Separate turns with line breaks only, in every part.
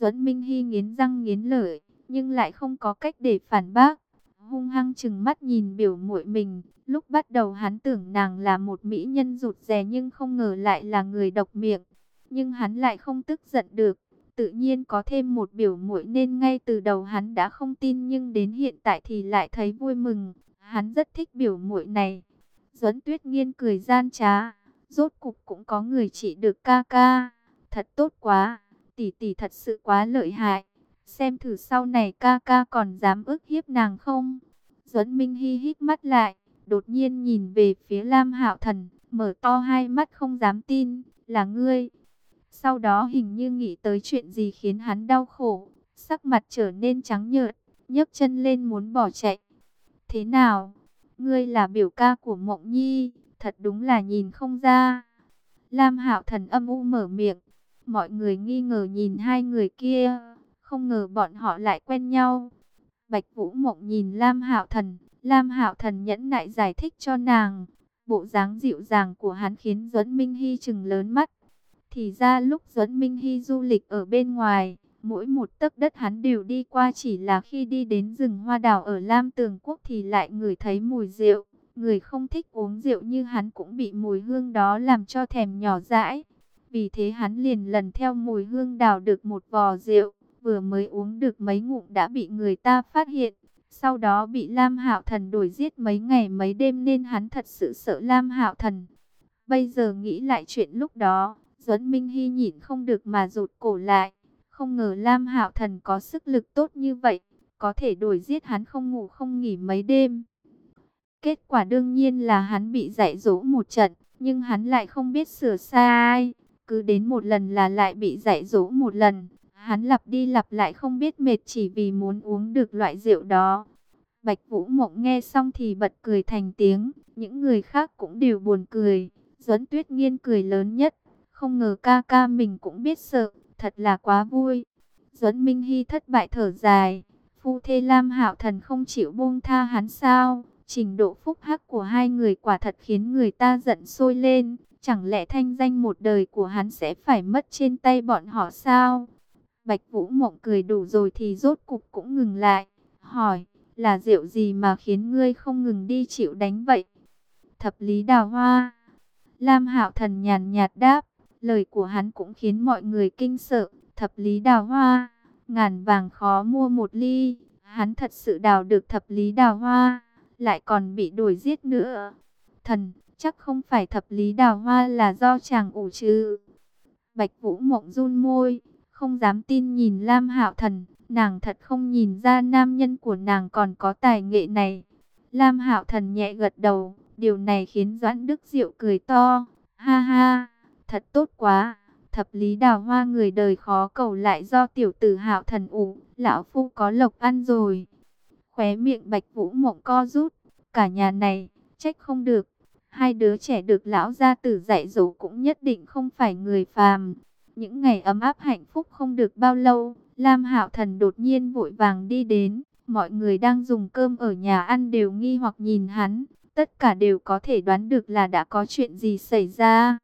Duẫn Minh Hy nghiến răng nghiến lợi, nhưng lại không có cách để phản bác. Hung hăng chừng mắt nhìn biểu muội mình, lúc bắt đầu hắn tưởng nàng là một mỹ nhân rụt rè nhưng không ngờ lại là người độc miệng. Nhưng hắn lại không tức giận được, tự nhiên có thêm một biểu muội nên ngay từ đầu hắn đã không tin nhưng đến hiện tại thì lại thấy vui mừng. Hắn rất thích biểu muội này. Duẫn Tuyết Nghiên cười gian trá, rốt cục cũng có người trị được ca ca, thật tốt quá, tỷ tỷ thật sự quá lợi hại. Xem thử sau này ca ca còn dám ức hiếp nàng không? Duẫn Minh Hi hít mắt lại, đột nhiên nhìn về phía Lam Hạo Thần, mở to hai mắt không dám tin, là ngươi. Sau đó hình như nghĩ tới chuyện gì khiến hắn đau khổ, sắc mặt trở nên trắng nhợt, nhấc chân lên muốn bỏ chạy. Thế nào? Ngươi là biểu ca của Mộng Nhi, thật đúng là nhìn không ra. Lam Hạo Thần âm u mở miệng, mọi người nghi ngờ nhìn hai người kia, không ngờ bọn họ lại quen nhau. Bạch Vũ Mộng nhìn Lam Hạo Thần, Lam Hạo Thần nhẫn nại giải thích cho nàng. Bộ dáng dịu dàng của hắn khiến Duẫn Minh Hi chừng lớn mắt. Thì ra lúc Duẫn Minh Hi du lịch ở bên ngoài, mỗi một tấc đất hắn đều đi qua chỉ là khi đi đến rừng hoa đào ở Lam Tường Quốc thì lại ngửi thấy mùi rượu. Người không thích uống rượu như hắn cũng bị mùi hương đó làm cho thèm nhỏ dãi. Vì thế hắn liền lần theo mùi hương đào được một vò rượu, vừa mới uống được mấy ngụm đã bị người ta phát hiện. Sau đó bị Lam Hạo Thần đuổi giết mấy ngày mấy đêm nên hắn thật sự sợ Lam Hạo Thần. Bây giờ nghĩ lại chuyện lúc đó, Duẫn Minh Hy nhịn không được mà rụt cổ lại. Không ngờ Lam Hạo Thần có sức lực tốt như vậy, có thể đuổi giết hắn không ngủ không nghỉ mấy đêm. Kết quả đương nhiên là hắn bị dạy dỗ một trận, nhưng hắn lại không biết sửa sai. Cứ đến một lần là lại bị dạy dỗ một lần. Hắn lặp đi lặp lại không biết mệt chỉ vì muốn uống được loại rượu đó. Bạch Vũ Mộng nghe xong thì bật cười thành tiếng, những người khác cũng đều buồn cười. Duẫn Tuyết Nghiên cười lớn nhất, không ngờ ca ca mình cũng biết sợ, thật là quá vui. Duẫn Minh Hy thất bại thở dài, phu thê Lam Hạo Thần không chịu buông tha hắn sao? Trình độ phúc hắc của hai người quả thật khiến người ta giận sôi lên. Chẳng lẽ thanh danh một đời của hắn sẽ phải mất trên tay bọn họ sao? Bạch Vũ Mộng cười đủ rồi thì rốt cục cũng ngừng lại. Hỏi, là rượu gì mà khiến ngươi không ngừng đi chịu đánh vậy? Thập lý đào hoa. Lam Hạo Thần nhàn nhạt đáp, lời của hắn cũng khiến mọi người kinh sợ. Thập lý đào hoa, ngàn vàng khó mua một ly. Hắn thật sự đào được thập lý đào hoa lại còn bị đuổi giết nữa. Thần, chắc không phải thập lý đào hoa là do chàng ủ chứ. Bạch Vũ Mộng run môi, không dám tin nhìn Lam Hạo Thần, nàng thật không nhìn ra nam nhân của nàng còn có tài nghệ này. Lam Hạo Thần nhẹ gật đầu, điều này khiến Doãn Đức Diệu cười to, ha ha, thật tốt quá. Thập lý đào hoa người đời khó cầu lại do tiểu tử Hạo Thần ủ, lão phu có lộc ăn rồi. Khóe miệng Bạch Vũ Mộng co rút, cả nhà này, trách không được. Hai đứa trẻ được lão gia tử dạy dỗ cũng nhất định không phải người phàm. Những ngày ấm áp hạnh phúc không được bao lâu, Lam Hạo Thần đột nhiên vội vàng đi đến. Mọi người đang dùng cơm ở nhà ăn đều nghi hoặc nhìn hắn, tất cả đều có thể đoán được là đã có chuyện gì xảy ra.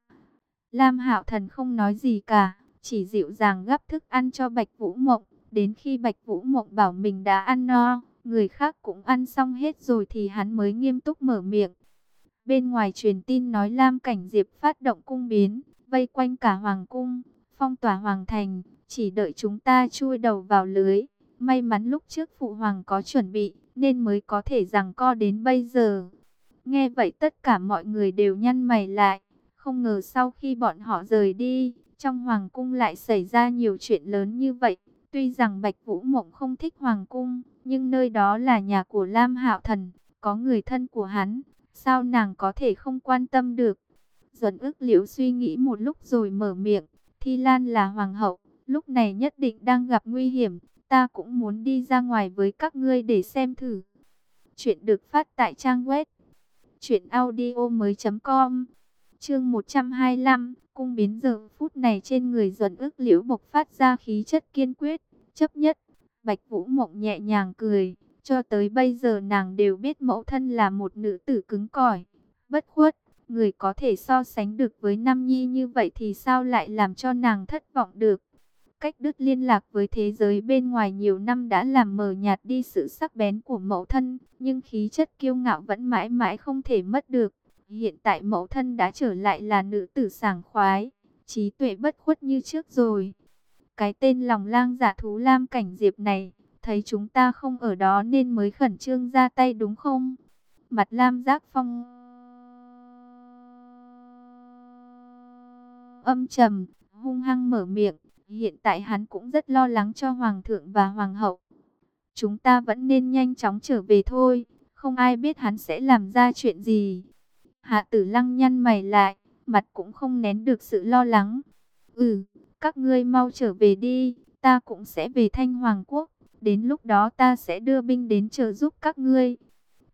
Lam Hạo Thần không nói gì cả, chỉ dịu dàng gắp thức ăn cho Bạch Vũ Mộng, đến khi Bạch Vũ Mộng bảo mình đã ăn no, Người khác cũng ăn xong hết rồi thì hắn mới nghiêm túc mở miệng. Bên ngoài truyền tin nói Lam Cảnh Diệp phát động cung biến, vây quanh cả Hoàng cung, phong tỏa Hoàng thành, chỉ đợi chúng ta chui đầu vào lưới. May mắn lúc trước Phụ Hoàng có chuẩn bị, nên mới có thể rằng co đến bây giờ. Nghe vậy tất cả mọi người đều nhăn mày lại, không ngờ sau khi bọn họ rời đi, trong Hoàng cung lại xảy ra nhiều chuyện lớn như vậy. Tuy rằng Bạch Vũ Mộng không thích Hoàng cung, nhưng nơi đó là nhà của Lam Hạo Thần, có người thân của hắn, sao nàng có thể không quan tâm được? Duẩn ức liễu suy nghĩ một lúc rồi mở miệng, Thi Lan là hoàng hậu, lúc này nhất định đang gặp nguy hiểm, ta cũng muốn đi ra ngoài với các ngươi để xem thử. Chuyện được phát tại trang web truyệnaudiomoi.com. Chương 125, cung biến giờ phút này trên người Duẩn ước liễu bộc phát ra khí chất kiên quyết, chấp nhất Bạch Vũ Mộng nhẹ nhàng cười, cho tới bây giờ nàng đều biết mẫu thân là một nữ tử cứng cỏi, bất khuất, người có thể so sánh được với Nam Nhi như vậy thì sao lại làm cho nàng thất vọng được. cách đứt liên lạc với thế giới bên ngoài nhiều năm đã làm mờ nhạt đi sự sắc bén của mẫu thân, nhưng khí chất kiêu ngạo vẫn mãi mãi không thể mất được. Hiện tại mẫu thân đã trở lại là nữ tử sảng khoái, trí tuệ bất khuất như trước rồi. Cái tên lòng lang giả thú lam cảnh diệp này, thấy chúng ta không ở đó nên mới khẩn trương ra tay đúng không? Mặt lam giác phong âm trầm, hung hăng mở miệng. Hiện tại hắn cũng rất lo lắng cho hoàng thượng và hoàng hậu. Chúng ta vẫn nên nhanh chóng trở về thôi, không ai biết hắn sẽ làm ra chuyện gì. Hạ tử lăng nhăn mày lại, mặt cũng không nén được sự lo lắng. Ừ, các ngươi mau trở về đi, ta cũng sẽ về Thanh Hoàng Quốc. Đến lúc đó ta sẽ đưa binh đến trợ giúp các ngươi.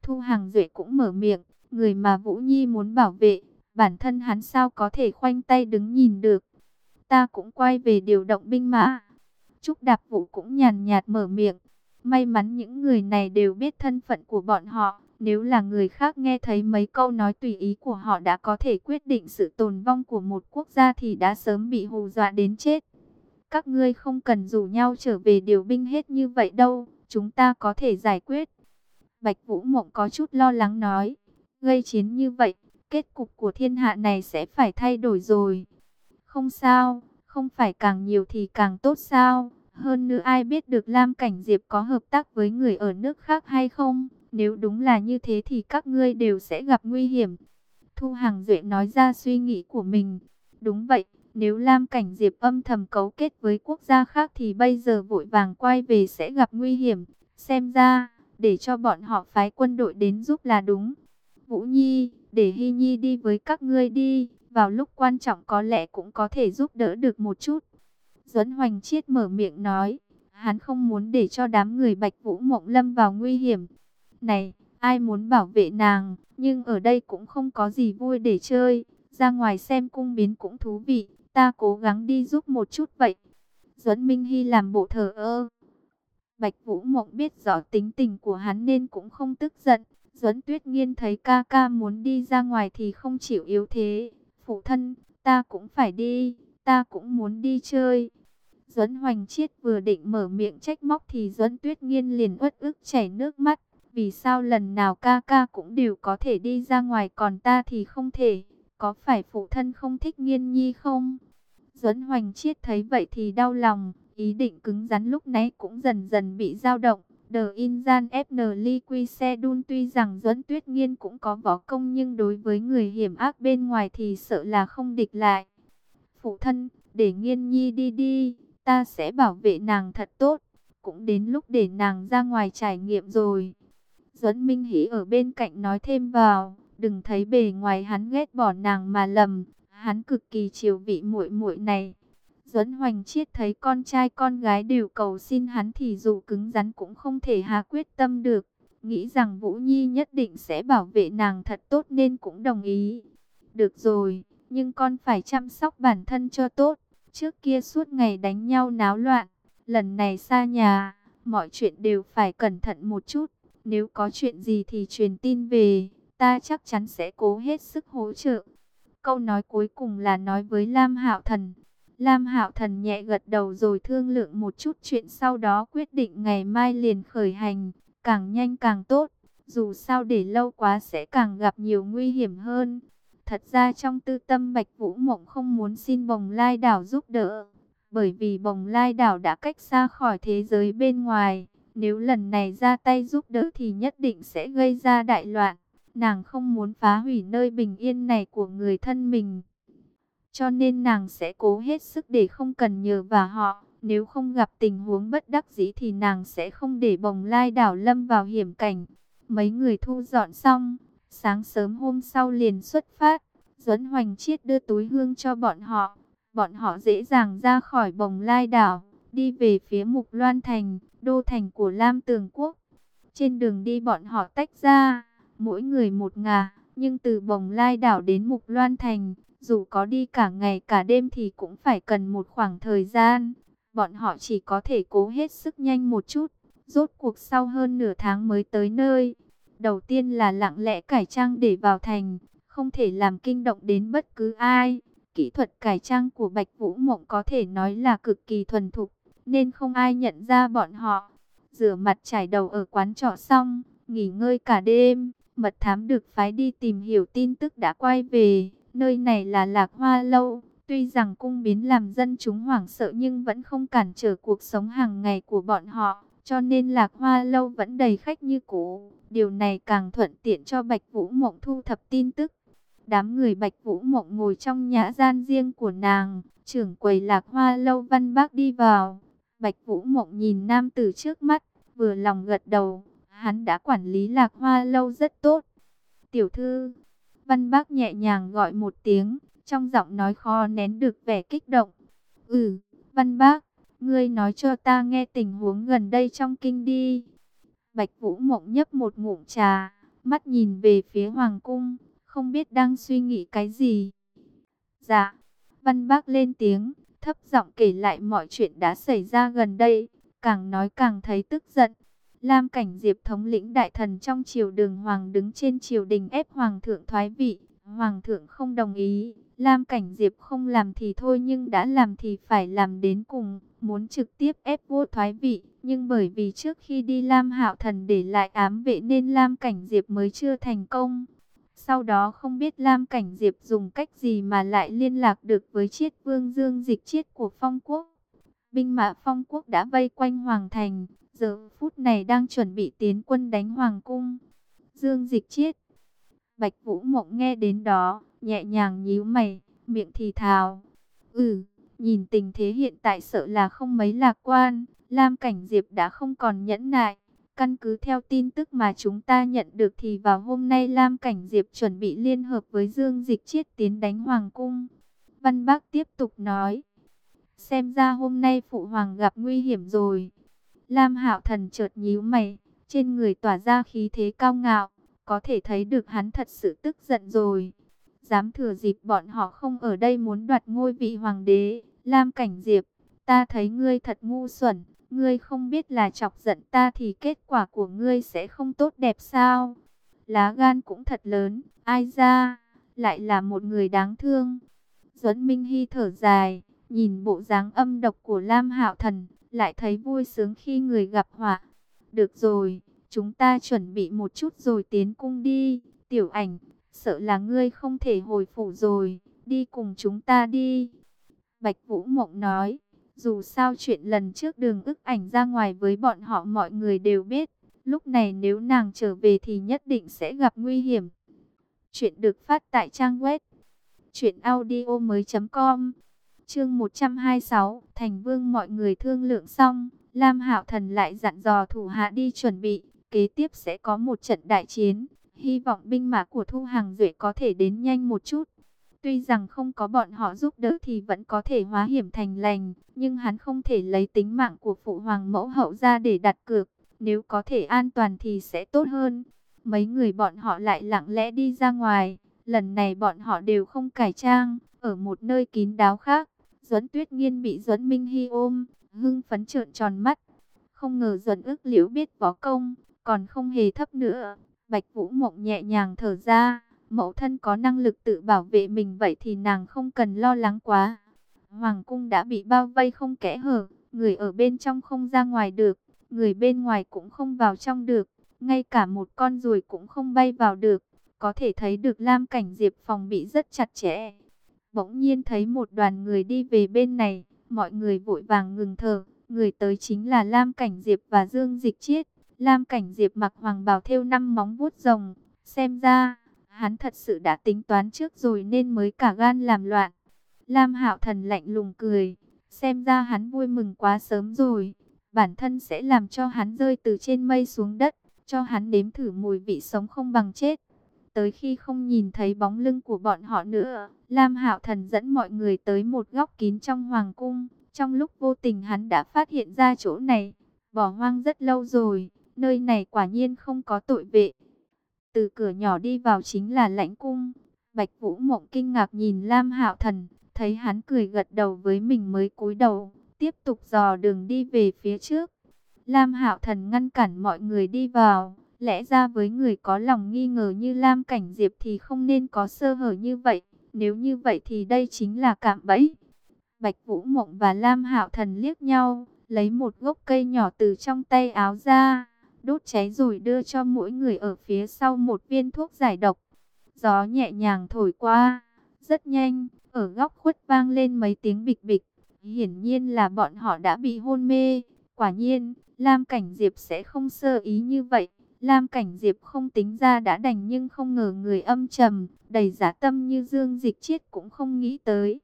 Thu Hàng Duệ cũng mở miệng, người mà Vũ Nhi muốn bảo vệ, bản thân hắn sao có thể khoanh tay đứng nhìn được. Ta cũng quay về điều động binh mã. Trúc Đạp Vũ cũng nhàn nhạt mở miệng. May mắn những người này đều biết thân phận của bọn họ. Nếu là người khác nghe thấy mấy câu nói tùy ý của họ đã có thể quyết định sự tồn vong của một quốc gia thì đã sớm bị hù dọa đến chết. Các ngươi không cần rủ nhau trở về điều binh hết như vậy đâu, chúng ta có thể giải quyết. Bạch Vũ Mộng có chút lo lắng nói, gây chiến như vậy, kết cục của thiên hạ này sẽ phải thay đổi rồi. Không sao, không phải càng nhiều thì càng tốt sao? Hơn nữa ai biết được Lam Cảnh Diệp có hợp tác với người ở nước khác hay không? Nếu đúng là như thế thì các ngươi đều sẽ gặp nguy hiểm. Thu Hằng Duệ nói ra suy nghĩ của mình. Đúng vậy, nếu Lam Cảnh Diệp âm thầm cấu kết với quốc gia khác thì bây giờ vội vàng quay về sẽ gặp nguy hiểm. Xem ra, để cho bọn họ phái quân đội đến giúp là đúng. Vũ Nhi, để Hy Nhi đi với các ngươi đi, vào lúc quan trọng có lẽ cũng có thể giúp đỡ được một chút. Duẫn Hoành Chiết mở miệng nói, hắn không muốn để cho đám người Bạch Vũ Mộng Lâm vào nguy hiểm. Này, ai muốn bảo vệ nàng, nhưng ở đây cũng không có gì vui để chơi, ra ngoài xem cung biến cũng thú vị, ta cố gắng đi giúp một chút vậy. Duẫn Minh Hy làm bộ thờ ơ. Bạch Vũ Mộng biết rõ tính tình của hắn nên cũng không tức giận. Duẫn Tuyết Nghiên thấy ca ca muốn đi ra ngoài thì không chịu yếu thế. Phụ thân, ta cũng phải đi, ta cũng muốn đi chơi. Duẫn Hoành Chiết vừa định mở miệng trách móc thì Duẫn Tuyết Nghiên liền uất ức chảy nước mắt. Vì sao lần nào ca ca cũng đều có thể đi ra ngoài còn ta thì không thể? Có phải phụ thân không thích Nghiên Nhi không? Duẫn Hoành Chiết thấy vậy thì đau lòng, ý định cứng rắn lúc nãy cũng dần dần bị dao động. The Injan FN Liqui Sedun tuy rằng Duẫn Tuyết Nghiên cũng có võ công nhưng đối với người hiểm ác bên ngoài thì sợ là không địch lại. Phụ thân, để Nghiên Nhi đi đi, ta sẽ bảo vệ nàng thật tốt. Cũng đến lúc để nàng ra ngoài trải nghiệm rồi. Duẫn Minh Hỷ ở bên cạnh nói thêm vào, đừng thấy bề ngoài hắn ghét bỏ nàng mà lầm, hắn cực kỳ chiều vị muội muội này. Duẫn Hoành Chiết thấy con trai con gái đều cầu xin hắn thì dù cứng rắn cũng không thể hà quyết tâm được. Nghĩ rằng Vũ Nhi nhất định sẽ bảo vệ nàng thật tốt nên cũng đồng ý. Được rồi, nhưng con phải chăm sóc bản thân cho tốt. Trước kia suốt ngày đánh nhau náo loạn, lần này xa nhà, mọi chuyện đều phải cẩn thận một chút. Nếu có chuyện gì thì truyền tin về, ta chắc chắn sẽ cố hết sức hỗ trợ. Câu nói cuối cùng là nói với Lam Hạo Thần. Lam Hạo Thần nhẹ gật đầu rồi thương lượng một chút chuyện sau đó quyết định ngày mai liền khởi hành, càng nhanh càng tốt. Dù sao để lâu quá sẽ càng gặp nhiều nguy hiểm hơn. Thật ra trong tư tâm Bạch Vũ Mộng không muốn xin Bồng Lai Đảo giúp đỡ, bởi vì Bồng Lai Đảo đã cách xa khỏi thế giới bên ngoài. Nếu lần này ra tay giúp đỡ thì nhất định sẽ gây ra đại loạn. Nàng không muốn phá hủy nơi bình yên này của người thân mình. Cho nên nàng sẽ cố hết sức để không cần nhờ vào họ. Nếu không gặp tình huống bất đắc dĩ thì nàng sẽ không để bồng lai đảo lâm vào hiểm cảnh. Mấy người thu dọn xong, sáng sớm hôm sau liền xuất phát. Duẫn Hoành Chiết đưa túi hương cho bọn họ. Bọn họ dễ dàng ra khỏi bồng lai đảo, đi về phía Mục Loan Thành, đô thành của Lam Tường Quốc. Trên đường đi bọn họ tách ra, mỗi người một ngà, nhưng từ bồng lai đảo đến Mục Loan Thành, dù có đi cả ngày cả đêm thì cũng phải cần một khoảng thời gian. Bọn họ chỉ có thể cố hết sức nhanh một chút, rốt cuộc sau hơn nửa tháng mới tới nơi. Đầu tiên là lặng lẽ cải trang để vào thành, không thể làm kinh động đến bất cứ ai. Kỹ kỹ thuật cải trang của Bạch Vũ Mộng có thể nói là cực kỳ thuần thục, nên không ai nhận ra bọn họ. Rửa mặt trải đầu ở quán trọ xong, nghỉ ngơi cả đêm, mật thám được phái đi tìm hiểu tin tức đã quay về. Nơi này là Lạc Hoa Lâu, tuy rằng cung biến làm dân chúng hoảng sợ nhưng vẫn không cản trở cuộc sống hàng ngày của bọn họ. Cho nên Lạc Hoa Lâu vẫn đầy khách như cũ. Điều này càng thuận tiện cho Bạch Vũ Mộng thu thập tin tức. Đám người Bạch Vũ Mộng ngồi trong nhã gian riêng của nàng. Trưởng quầy Lạc Hoa Lâu Văn Bác đi vào. Bạch Vũ Mộng nhìn nam tử trước mắt, vừa lòng gật đầu. Hắn đã quản lý Lạc Hoa Lâu rất tốt. Tiểu thư, Văn Bác nhẹ nhàng gọi một tiếng, trong giọng nói khó nén được vẻ kích động. Ừ, Văn Bác, ngươi nói cho ta nghe tình huống gần đây trong kinh đi. Bạch Vũ Mộng nhấp một ngụm trà, mắt nhìn về phía Hoàng Cung, không biết đang suy nghĩ cái gì. Dạ, Văn Bác lên tiếng, thấp giọng kể lại mọi chuyện đã xảy ra gần đây, càng nói càng thấy tức giận. Lam Cảnh Diệp thống lĩnh đại thần trong triều đường hoàng đứng trên triều đình ép hoàng thượng thoái vị, hoàng thượng không đồng ý. Lam Cảnh Diệp không làm thì thôi nhưng đã làm thì phải làm đến cùng, muốn trực tiếp ép vua thoái vị, nhưng bởi vì trước khi đi Lam Hạo Thần để lại ám vệ nên Lam Cảnh Diệp mới chưa thành công. Sau đó không biết Lam Cảnh Diệp dùng cách gì mà lại liên lạc được với chiết vương dương dịch chiết của phong quốc. Binh mã phong quốc đã vây quanh Hoàng Thành, giờ phút này đang chuẩn bị tiến quân đánh Hoàng Cung. Dương dịch chiết. Bạch Vũ Mộng nghe đến đó, nhẹ nhàng nhíu mày, miệng thì thào. Ừ, nhìn tình thế hiện tại sợ là không mấy lạc quan, Lam Cảnh Diệp đã không còn nhẫn nại. Căn cứ theo tin tức mà chúng ta nhận được thì vào hôm nay Lam Cảnh Diệp chuẩn bị liên hợp với Dương Dịch Chiết tiến đánh Hoàng Cung. Văn Bác tiếp tục nói, xem ra hôm nay Phụ Hoàng gặp nguy hiểm rồi. Lam Hạo Thần chợt nhíu mày, trên người tỏa ra khí thế cao ngạo, có thể thấy được hắn thật sự tức giận rồi. Dám thừa dịp bọn họ không ở đây muốn đoạt ngôi vị hoàng đế, Lam Cảnh Diệp, ta thấy ngươi thật ngu xuẩn, ngươi không biết là chọc giận ta thì kết quả của ngươi sẽ không tốt đẹp sao? Lá gan cũng thật lớn, ai ra, lại là một người đáng thương. Duẫn Minh Hy thở dài, nhìn bộ dáng âm độc của Lam Hạo Thần, lại thấy vui sướng khi người gặp họa. Được rồi, chúng ta chuẩn bị một chút rồi tiến cung đi. Tiểu ảnh, sợ là ngươi không thể hồi phủ rồi, đi cùng chúng ta đi. Bạch Vũ Mộng nói, dù sao chuyện lần trước đường ức ảnh ra ngoài với bọn họ mọi người đều biết. Lúc này nếu nàng trở về thì nhất định sẽ gặp nguy hiểm. Chuyện được phát tại trang web chuyện audio mới.com Chương 126, Thành Vương mọi người thương lượng xong, Lam Hạo Thần lại dặn dò thủ hạ đi chuẩn bị, kế tiếp sẽ có một trận đại chiến, hy vọng binh mã của Thu Hàng Duệ có thể đến nhanh một chút. Tuy rằng không có bọn họ giúp đỡ thì vẫn có thể hóa hiểm thành lành, nhưng hắn không thể lấy tính mạng của phụ hoàng mẫu hậu ra để đặt cược, nếu có thể an toàn thì sẽ tốt hơn. Mấy người bọn họ lại lặng lẽ đi ra ngoài, lần này bọn họ đều không cải trang, ở một nơi kín đáo khác. Duẫn Tuyết Nghiên bị Duẫn Minh Hy ôm, hưng phấn trợn tròn mắt. Không ngờ Duẫn Ước liễu biết võ công, còn không hề thấp nữa. Bạch Vũ Mộng nhẹ nhàng thở ra, mẫu thân có năng lực tự bảo vệ mình vậy thì nàng không cần lo lắng quá. Hoàng cung đã bị bao vây không kẽ hở, người ở bên trong không ra ngoài được, người bên ngoài cũng không vào trong được, ngay cả một con ruồi cũng không bay vào được. Có thể thấy được Lam Cảnh Diệp phòng bị rất chặt chẽ. Bỗng nhiên thấy một đoàn người đi về bên này, mọi người vội vàng ngừng thở. Người tới chính là Lam Cảnh Diệp và Dương Dịch Chiết. Lam Cảnh Diệp mặc hoàng bào thêu năm móng vuốt rồng. Xem ra, hắn thật sự đã tính toán trước rồi nên mới cả gan làm loạn. Lam Hạo Thần lạnh lùng cười. Xem ra hắn vui mừng quá sớm rồi. Bản thân sẽ làm cho hắn rơi từ trên mây xuống đất. Cho hắn nếm thử mùi vị sống không bằng chết. Tới khi không nhìn thấy bóng lưng của bọn họ nữa, Lam Hạo Thần dẫn mọi người tới một góc kín trong hoàng cung. Trong lúc vô tình hắn đã phát hiện ra chỗ này, bỏ hoang rất lâu rồi, nơi này quả nhiên không có tội vệ. Từ cửa nhỏ đi vào chính là lãnh cung. Bạch Vũ Mộng kinh ngạc nhìn Lam Hạo Thần, thấy hắn cười gật đầu với mình mới cúi đầu, tiếp tục dò đường đi về phía trước. Lam Hạo Thần ngăn cản mọi người đi vào, Lẽ ra với người có lòng nghi ngờ như Lam Cảnh Diệp thì không nên có sơ hở như vậy. Nếu như vậy thì đây chính là cạm bẫy. Bạch Vũ Mộng và Lam Hạo Thần liếc nhau, lấy một gốc cây nhỏ từ trong tay áo ra, đốt cháy rồi đưa cho mỗi người ở phía sau một viên thuốc giải độc. Gió nhẹ nhàng thổi qua, rất nhanh, ở góc khuất vang lên mấy tiếng bịch bịch. Hiển nhiên là bọn họ đã bị hôn mê. Quả nhiên, Lam Cảnh Diệp sẽ không sơ ý như vậy. Lam Cảnh Diệp không tính ra đã đành nhưng không ngờ người âm trầm, đầy giả tâm như Dương Dịch Chiết cũng không nghĩ tới.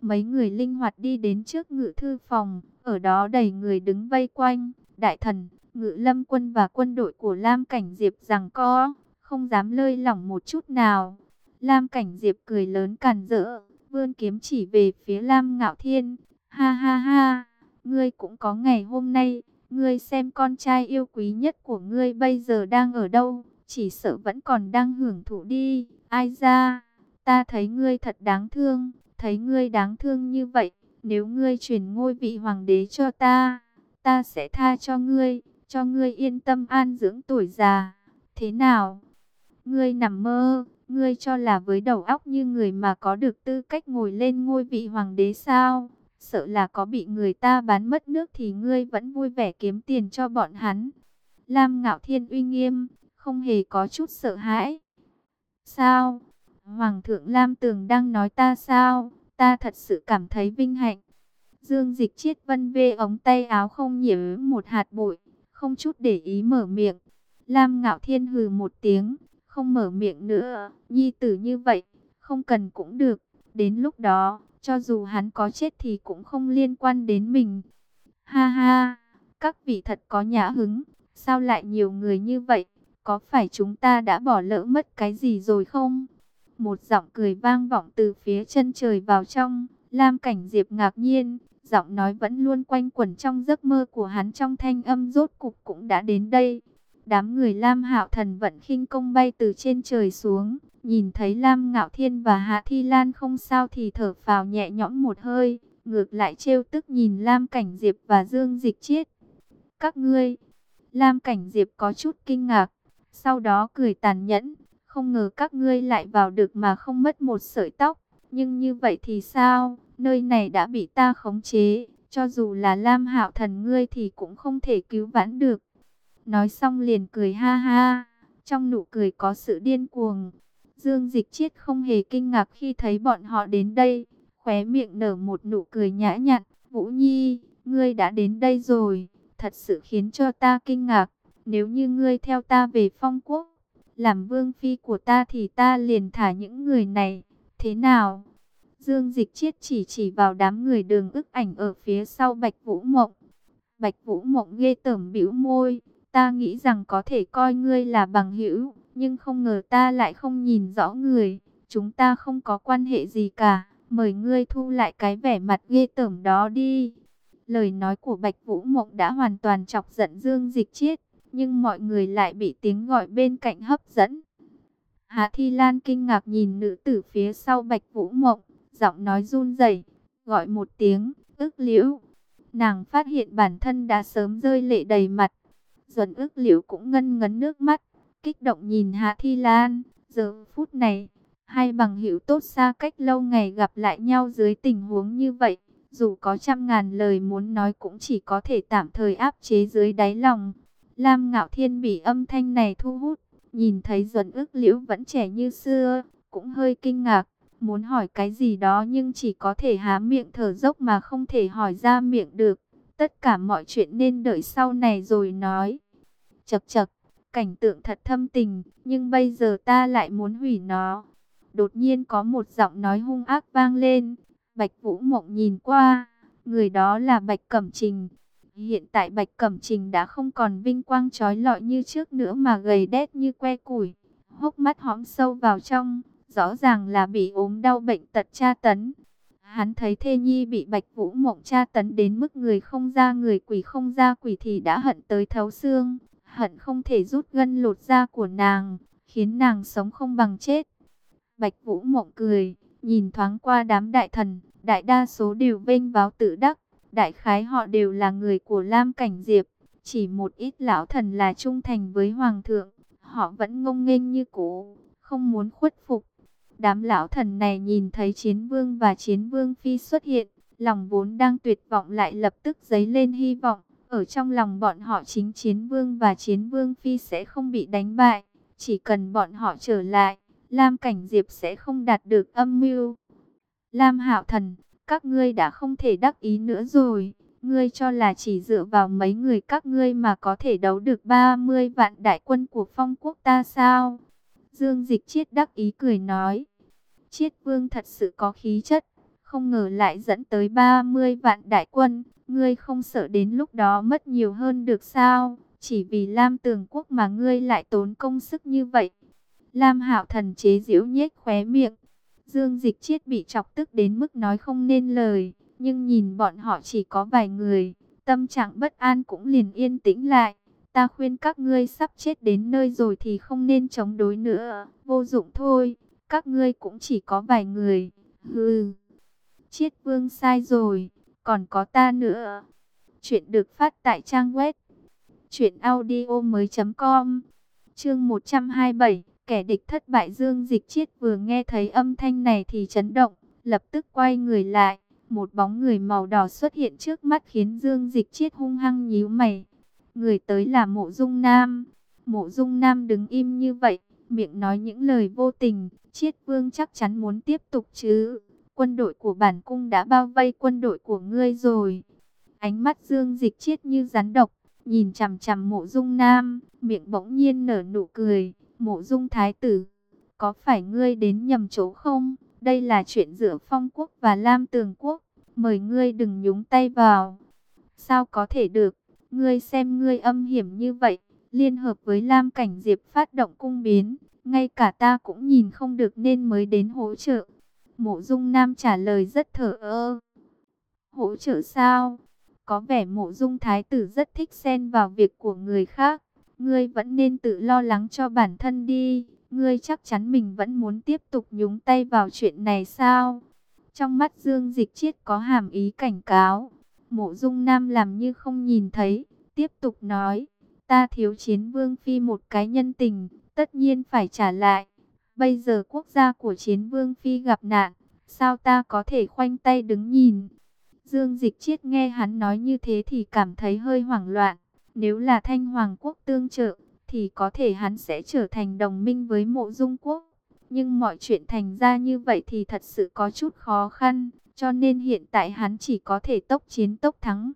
Mấy người linh hoạt đi đến trước ngự thư phòng, ở đó đầy người đứng vây quanh, đại thần, ngự lâm quân và quân đội của Lam Cảnh Diệp rằng có, không dám lơi lỏng một chút nào. Lam Cảnh Diệp cười lớn càn rỡ, vươn kiếm chỉ về phía Lam Ngạo Thiên. Ha ha ha, ngươi cũng có ngày hôm nay, ngươi xem con trai yêu quý nhất của ngươi bây giờ đang ở đâu, chỉ sợ vẫn còn đang hưởng thụ đi. Ai ra, ta thấy ngươi thật đáng thương, thấy ngươi đáng thương như vậy, nếu ngươi truyền ngôi vị hoàng đế cho ta, ta sẽ tha cho ngươi, cho ngươi yên tâm an dưỡng tuổi già. Thế nào? Ngươi nằm mơ, ngươi cho là với đầu óc như người mà có được tư cách ngồi lên ngôi vị hoàng đế sao? Sợ là có bị người ta bán mất nước thì ngươi vẫn vui vẻ kiếm tiền cho bọn hắn. Lam Ngạo Thiên uy nghiêm, không hề có chút sợ hãi. Sao? Hoàng thượng Lam Tường đang nói ta sao? Ta thật sự cảm thấy vinh hạnh. Dương Dịch Chiết Vân vê ống tay áo không nhiễm một hạt bụi, không chút để ý mở miệng. Lam Ngạo Thiên hừ một tiếng, không mở miệng nữa. Nhi tử như vậy, không cần cũng được. Đến lúc đó, cho dù hắn có chết thì cũng không liên quan đến mình. Ha ha, các vị thật có nhã hứng, sao lại nhiều người như vậy? Có phải chúng ta đã bỏ lỡ mất cái gì rồi không? Một giọng cười vang vọng từ phía chân trời vào trong, Lam Cảnh Diệp ngạc nhiên, giọng nói vẫn luôn quanh quẩn trong giấc mơ của hắn trong thanh âm rốt cục cũng đã đến đây. Đám người Lam Hạo Thần vận khinh công bay từ trên trời xuống, nhìn thấy Lam Ngạo Thiên và Hạ Thi Lan không sao thì thở phào nhẹ nhõm một hơi, ngược lại trêu tức nhìn Lam Cảnh Diệp và Dương Dịch Chiết. Các ngươi, Lam Cảnh Diệp có chút kinh ngạc, sau đó cười tàn nhẫn, không ngờ các ngươi lại vào được mà không mất một sợi tóc, nhưng như vậy thì sao, nơi này đã bị ta khống chế, cho dù là Lam Hạo Thần ngươi thì cũng không thể cứu vãn được. Nói xong liền cười ha ha, trong nụ cười có sự điên cuồng. Dương Dịch Chiết không hề kinh ngạc khi thấy bọn họ đến đây, khóe miệng nở một nụ cười nhã nhặn. Vũ Nhi, ngươi đã đến đây rồi, thật sự khiến cho ta kinh ngạc. Nếu như ngươi theo ta về phong quốc, làm vương phi của ta thì ta liền thả những người này. Thế nào? Dương Dịch Chiết chỉ chỉ vào đám người đường ức ảnh ở phía sau Bạch Vũ Mộng. Bạch Vũ Mộng ghê tởm bĩu môi, Ta nghĩ rằng có thể coi ngươi là bằng hữu, nhưng không ngờ ta lại không nhìn rõ người. Chúng ta không có quan hệ gì cả, mời ngươi thu lại cái vẻ mặt ghê tởm đó đi. Lời nói của Bạch Vũ Mộng đã hoàn toàn chọc giận Dương Dịch Chiết, nhưng mọi người lại bị tiếng gọi bên cạnh hấp dẫn. Hạ Thi Lan kinh ngạc nhìn nữ tử phía sau Bạch Vũ Mộng, giọng nói run rẩy, gọi một tiếng, ức liễu. Nàng phát hiện bản thân đã sớm rơi lệ đầy mặt, Duẩn ước liễu cũng ngân ngấn nước mắt, kích động nhìn Hạ Thi Lan. Giờ phút này, hai bằng hữu tốt xa cách lâu ngày gặp lại nhau dưới tình huống như vậy. Dù có trăm ngàn lời muốn nói cũng chỉ có thể tạm thời áp chế dưới đáy lòng. Lam Ngạo Thiên bị âm thanh này thu hút, nhìn thấy Duẩn ước liễu vẫn trẻ như xưa, cũng hơi kinh ngạc, muốn hỏi cái gì đó nhưng chỉ có thể há miệng thở dốc mà không thể hỏi ra miệng được. Tất cả mọi chuyện nên đợi sau này rồi nói. Chật chật, cảnh tượng thật thâm tình, nhưng bây giờ ta lại muốn hủy nó. Đột nhiên có một giọng nói hung ác vang lên. Bạch Vũ Mộng nhìn qua, người đó là Bạch Cẩm Trình. Hiện tại Bạch Cẩm Trình đã không còn vinh quang trói lọi như trước nữa mà gầy đét như que củi. Hốc mắt hõm sâu vào trong, rõ ràng là bị ốm đau bệnh tật tra tấn. Hắn thấy thê nhi bị bạch vũ mộng tra tấn đến mức người không ra người quỷ không ra quỷ thì đã hận tới thấu xương. Hận không thể rút gân lột da của nàng, khiến nàng sống không bằng chết. Bạch vũ mộng cười, nhìn thoáng qua đám đại thần, đại đa số đều vênh váo tự đắc. Đại khái họ đều là người của Lam Cảnh Diệp, chỉ một ít lão thần là trung thành với Hoàng thượng. Họ vẫn ngông nghênh như cũ, không muốn khuất phục. Đám lão thần này nhìn thấy chiến vương và chiến vương phi xuất hiện, lòng vốn đang tuyệt vọng lại lập tức dấy lên hy vọng. Ở trong lòng bọn họ chính chiến vương và chiến vương phi sẽ không bị đánh bại. Chỉ cần bọn họ trở lại, Lam Cảnh Diệp sẽ không đạt được âm mưu. Lam Hạo Thần, các ngươi đã không thể đắc ý nữa rồi. Ngươi cho là chỉ dựa vào mấy người các ngươi mà có thể đấu được 30 vạn đại quân của phong quốc ta sao? Dương Dịch Chiết đắc ý cười nói. Chiết Vương thật sự có khí chất, không ngờ lại dẫn tới 30 vạn đại quân. Ngươi không sợ đến lúc đó mất nhiều hơn được sao? Chỉ vì Lam Tường Quốc mà ngươi lại tốn công sức như vậy. Lam Hạo Thần chế giễu nhếch khóe miệng. Dương Dịch Chiết bị chọc tức đến mức nói không nên lời, nhưng nhìn bọn họ chỉ có vài người, tâm trạng bất an cũng liền yên tĩnh lại. Ta khuyên các ngươi sắp chết đến nơi rồi thì không nên chống đối nữa, vô dụng thôi, các ngươi cũng chỉ có vài người. Hừ. Chiết Vương sai rồi, còn có ta nữa. Chuyện được phát tại trang web truyệnaudiomoi.com. Chương 127 Kẻ địch thất bại Dương Dịch Chiết vừa nghe thấy âm thanh này thì chấn động, lập tức quay người lại. Một bóng người màu đỏ xuất hiện trước mắt khiến Dương Dịch Chiết hung hăng nhíu mày. Người tới là Mộ Dung Nam. Mộ Dung Nam đứng im như vậy, miệng nói những lời vô tình. Chiết Vương chắc chắn muốn tiếp tục chứ. Quân đội của bản cung đã bao vây quân đội của ngươi rồi. Ánh mắt Dương Dịch Chiết như rắn độc, nhìn chằm chằm Mộ Dung Nam, miệng bỗng nhiên nở nụ cười. Mộ dung thái tử, có phải ngươi đến nhầm chỗ không? Đây là chuyện giữa phong quốc và lam tường quốc, mời ngươi đừng nhúng tay vào. Sao có thể được, ngươi xem ngươi âm hiểm như vậy, liên hợp với lam cảnh diệp phát động cung biến, ngay cả ta cũng nhìn không được nên mới đến hỗ trợ. Mộ dung nam trả lời rất thở ơ. Hỗ trợ sao? Có vẻ mộ dung thái tử rất thích xen vào việc của người khác. Ngươi vẫn nên tự lo lắng cho bản thân đi. Ngươi chắc chắn mình vẫn muốn tiếp tục nhúng tay vào chuyện này sao? Trong mắt Dương Dịch Chiết có hàm ý cảnh cáo. Mộ Dung Nam làm như không nhìn thấy, tiếp tục nói, ta thiếu chiến vương phi một cái nhân tình, tất nhiên phải trả lại. Bây giờ quốc gia của chiến vương phi gặp nạn, sao ta có thể khoanh tay đứng nhìn? Dương Dịch Chiết nghe hắn nói như thế thì cảm thấy hơi hoảng loạn. Nếu là Thanh Hoàng quốc tương trợ, thì có thể hắn sẽ trở thành đồng minh với mộ dung quốc. Nhưng mọi chuyện thành ra như vậy thì thật sự có chút khó khăn, cho nên hiện tại hắn chỉ có thể tốc chiến tốc thắng.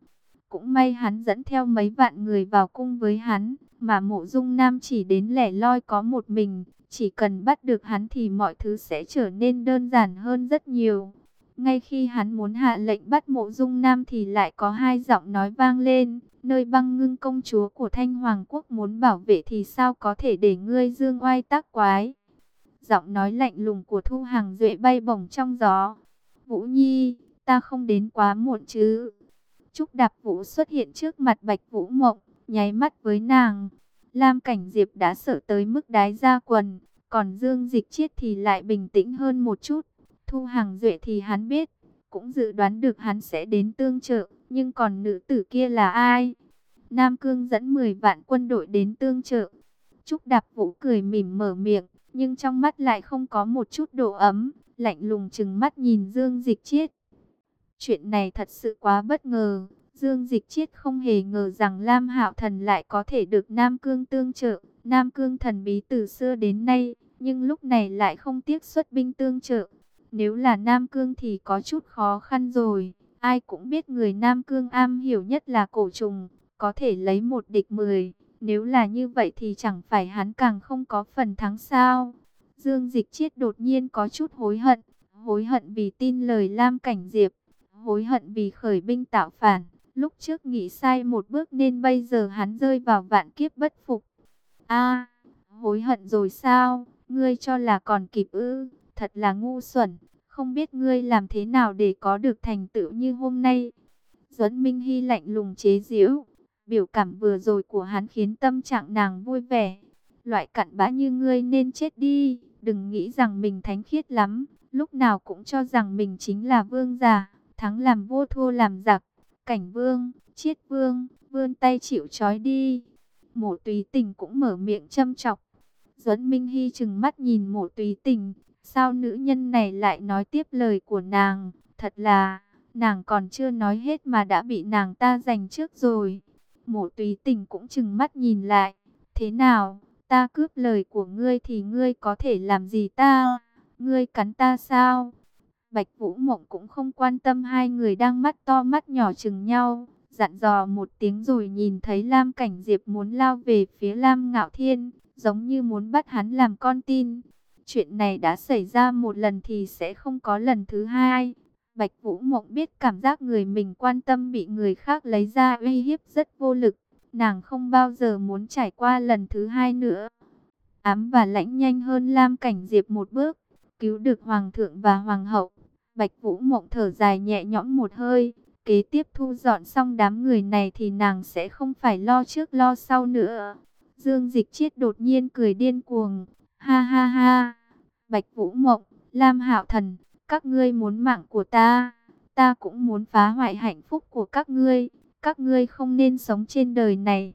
Cũng may hắn dẫn theo mấy vạn người vào cung với hắn, mà mộ dung nam chỉ đến lẻ loi có một mình. Chỉ cần bắt được hắn thì mọi thứ sẽ trở nên đơn giản hơn rất nhiều. Ngay khi hắn muốn hạ lệnh bắt mộ dung nam thì lại có hai giọng nói vang lên. Nơi băng ngưng công chúa của Thanh Hoàng Quốc muốn bảo vệ thì sao có thể để ngươi dương oai tác quái. Giọng nói lạnh lùng của Thu Hàng Duệ bay bổng trong gió. Vũ Nhi, ta không đến quá muộn chứ. Trúc Đạp Vũ xuất hiện trước mặt Bạch Vũ Mộng, nháy mắt với nàng. Lam Cảnh Diệp đã sợ tới mức đái ra quần, còn Dương Dịch Chiết thì lại bình tĩnh hơn một chút. Thu Hàng Duệ thì hắn biết, cũng dự đoán được hắn sẽ đến tương trợ, nhưng còn nữ tử kia là ai? Nam Cương dẫn 10 vạn quân đội đến tương trợ. Trúc Đạp Vũ cười mỉm mở miệng, nhưng trong mắt lại không có một chút độ ấm, lạnh lùng chừng mắt nhìn Dương Dịch Chiết. Chuyện này thật sự quá bất ngờ, Dương Dịch Chiết không hề ngờ rằng Lam Hạo Thần lại có thể được Nam Cương tương trợ. Nam Cương thần bí từ xưa đến nay, nhưng lúc này lại không tiếc xuất binh tương trợ. Nếu là Nam Cương thì có chút khó khăn rồi. Ai cũng biết người Nam Cương am hiểu nhất là cổ trùng, có thể lấy một địch mười. Nếu là như vậy thì chẳng phải hắn càng không có phần thắng sao. Dương Dịch Chiết đột nhiên có chút hối hận. Hối hận vì tin lời Lam Cảnh Diệp. Hối hận vì khởi binh tạo phản. Lúc trước nghĩ sai một bước nên bây giờ hắn rơi vào vạn kiếp bất phục. a, hối hận rồi sao? Ngươi cho là còn kịp ư? Thật là ngu xuẩn. Không biết ngươi làm thế nào để có được thành tựu như hôm nay. Duẫn Minh Hy lạnh lùng chế giễu. Biểu cảm vừa rồi của hắn khiến tâm trạng nàng vui vẻ. Loại cặn bã như ngươi nên chết đi. Đừng nghĩ rằng mình thánh khiết lắm. Lúc nào cũng cho rằng mình chính là vương giả. Thắng làm vô thua làm giặc. Cảnh vương, chiết vương, vươn tay chịu trói đi. Mộ tùy tình cũng mở miệng châm chọc. Duẫn Minh Hy chừng mắt nhìn mộ tùy tình. Sao nữ nhân này lại nói tiếp lời của nàng? Thật là, nàng còn chưa nói hết mà đã bị nàng ta giành trước rồi. Mộ tùy tình cũng chừng mắt nhìn lại. Thế nào, ta cướp lời của ngươi thì ngươi có thể làm gì ta? Ngươi cắn ta sao? Bạch Vũ Mộng cũng không quan tâm hai người đang mắt to mắt nhỏ chừng nhau. Dặn dò một tiếng rồi nhìn thấy Lam Cảnh Diệp muốn lao về phía Lam Ngạo Thiên, giống như muốn bắt hắn làm con tin. Chuyện này đã xảy ra một lần thì sẽ không có lần thứ hai. Bạch Vũ Mộng biết cảm giác người mình quan tâm bị người khác lấy ra uy hiếp rất vô lực. Nàng không bao giờ muốn trải qua lần thứ hai nữa. Ám và lãnh nhanh hơn Lam Cảnh Diệp một bước, cứu được Hoàng thượng và Hoàng hậu. Bạch Vũ Mộng thở dài nhẹ nhõm một hơi. Kế tiếp thu dọn xong đám người này thì nàng sẽ không phải lo trước lo sau nữa. Dương Dịch Chiết đột nhiên cười điên cuồng. Ha ha ha. Bạch Vũ Mộng, Lam Hạo Thần, các ngươi muốn mạng của ta, ta cũng muốn phá hoại hạnh phúc của các ngươi, các ngươi không nên sống trên đời này.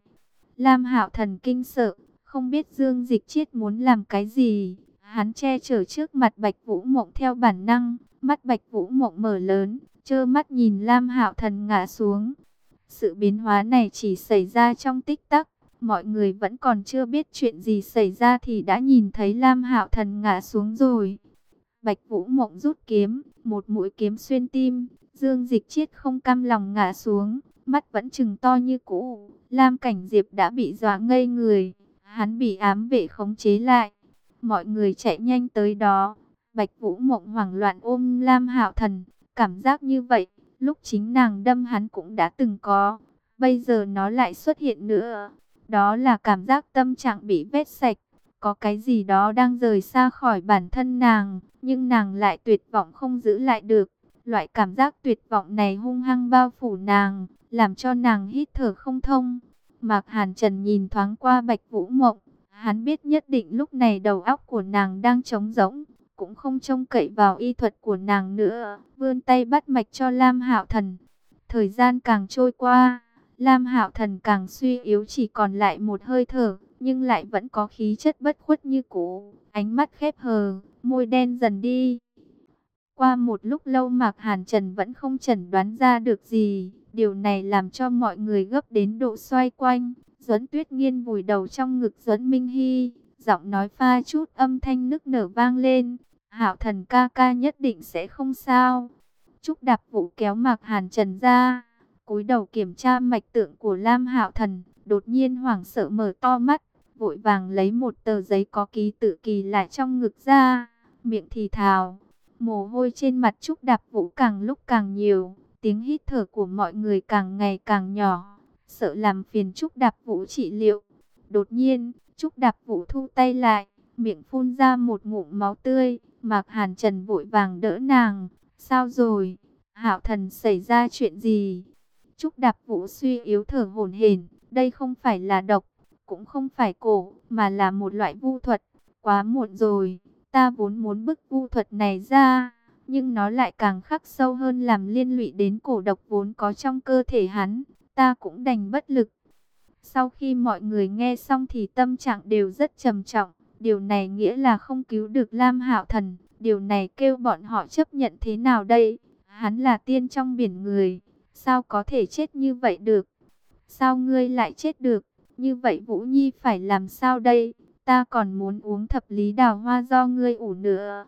Lam Hạo Thần kinh sợ, không biết Dương Dịch Chiết muốn làm cái gì, hắn che chở trước mặt Bạch Vũ Mộng theo bản năng, mắt Bạch Vũ Mộng mở lớn, trơ mắt nhìn Lam Hạo Thần ngã xuống. Sự biến hóa này chỉ xảy ra trong tích tắc, mọi người vẫn còn chưa biết chuyện gì xảy ra thì đã nhìn thấy Lam Hạo Thần ngã xuống rồi. Bạch Vũ Mộng rút kiếm, một mũi kiếm xuyên tim, Dương Dịch Chiết không cam lòng ngã xuống, mắt vẫn trừng to như cũ. Lam Cảnh Diệp đã bị dọa ngây người, hắn bị ám vệ khống chế lại. Mọi người chạy nhanh tới đó. Bạch Vũ Mộng hoảng loạn ôm Lam Hạo Thần, cảm giác như vậy, lúc chính nàng đâm hắn cũng đã từng có, bây giờ nó lại xuất hiện nữa. Đó là cảm giác tâm trạng bị vết sạch, có cái gì đó đang rời xa khỏi bản thân nàng, nhưng nàng lại tuyệt vọng không giữ lại được. Loại cảm giác tuyệt vọng này hung hăng bao phủ nàng, làm cho nàng hít thở không thông. Mạc Hàn Trần nhìn thoáng qua Bạch Vũ Mộng, hắn biết nhất định lúc này đầu óc của nàng đang trống rỗng, cũng không trông cậy vào y thuật của nàng nữa, vươn tay bắt mạch cho Lam Hạo Thần. Thời gian càng trôi qua, Lam Hạo Thần càng suy yếu chỉ còn lại một hơi thở, nhưng lại vẫn có khí chất bất khuất như cũ, ánh mắt khép hờ, môi đen dần đi. Qua một lúc lâu Mạc Hàn Trần vẫn không chẩn đoán ra được gì, điều này làm cho mọi người gấp đến độ xoay quanh. Duẫn Tuyết Nghiên vùi đầu trong ngực Duẫn Minh Hy, giọng nói pha chút âm thanh nức nở vang lên. Hạo thần ca ca nhất định sẽ không sao. Trúc đạp vũ kéo Mạc Hàn Trần ra, cúi đầu kiểm tra mạch tượng của Lam Hạo thần, đột nhiên hoảng sợ mở to mắt, vội vàng lấy một tờ giấy có ký tự kỳ lại trong ngực ra, miệng thì thào. Mồ hôi trên mặt Trúc Đạp Vũ càng lúc càng nhiều, tiếng hít thở của mọi người càng ngày càng nhỏ, sợ làm phiền Trúc Đạp Vũ trị liệu. Đột nhiên, Trúc Đạp Vũ thu tay lại, miệng phun ra một ngụm máu tươi, Mạc Hàn Trần vội vàng đỡ nàng. Sao rồi? Hạo thần xảy ra chuyện gì? Trúc Đạp Vũ suy yếu thở hổn hển, đây không phải là độc, cũng không phải cổ, mà là một loại vu thuật. Quá muộn rồi, ta vốn muốn bức vu thuật này ra, nhưng nó lại càng khắc sâu hơn làm liên lụy đến cổ độc vốn có trong cơ thể hắn, ta cũng đành bất lực. Sau khi mọi người nghe xong thì tâm trạng đều rất trầm trọng, điều này nghĩa là không cứu được Lam Hạo Thần, điều này kêu bọn họ chấp nhận thế nào đây? Hắn là tiên trong biển người, sao có thể chết như vậy được? Sao ngươi lại chết được? Như vậy Vũ Nhi phải làm sao đây? Ta còn muốn uống thập lý đào hoa do ngươi ủ nữa.